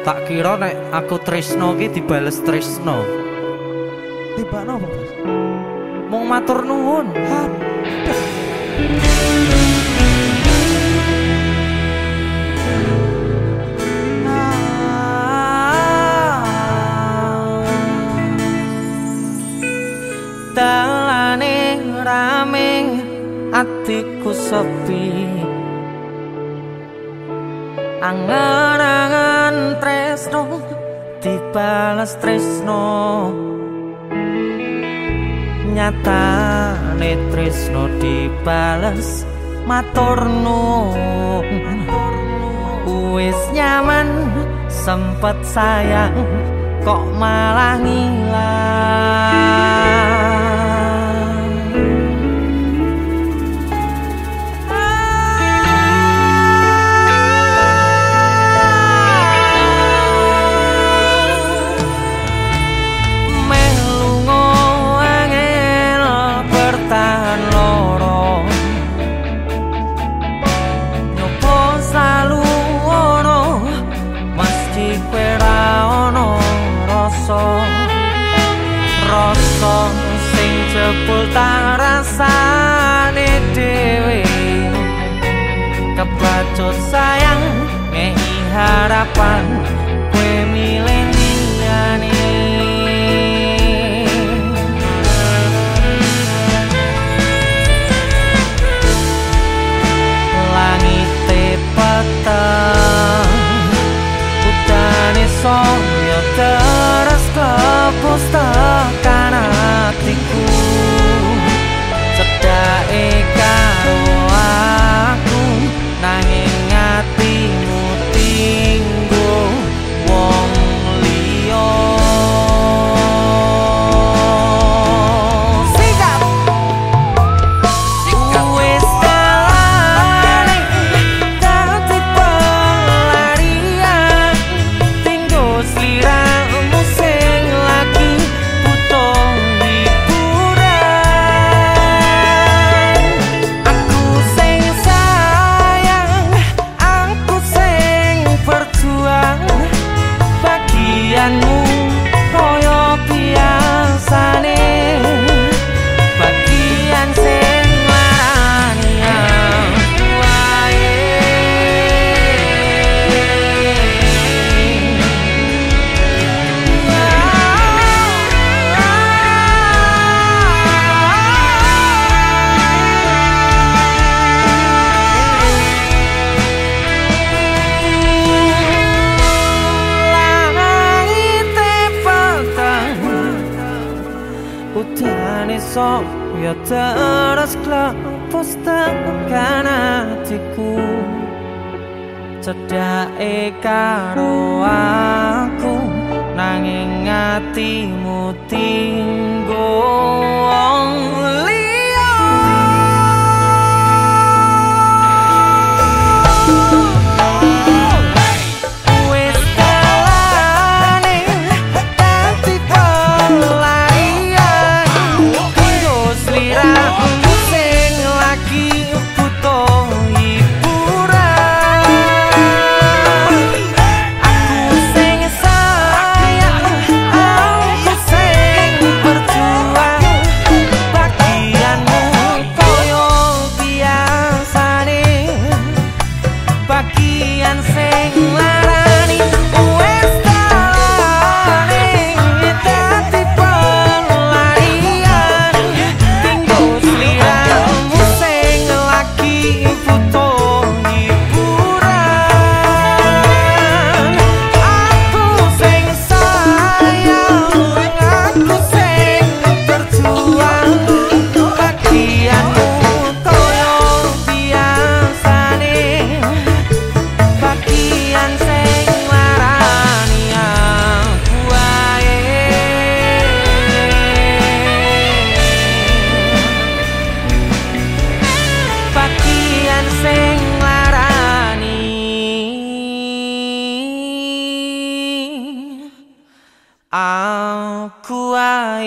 Tak kira nek aku tresno ki dibales tresno. Tiba napa, Bos? Mung matur nuwun. Dalane rame atiku sepi Angan-angan tresno dibalas tresno. Nyatane tresno dibalas maturnu Wis nyaman sempet sayang kok malah ngilang Rasa sing jebul tak rasane dhewe. Kebacut sayang ngehi harapan Sok ya terus klepus tekan hatiku Cedake karo aku Nanging wong liya something like. 아쿠아의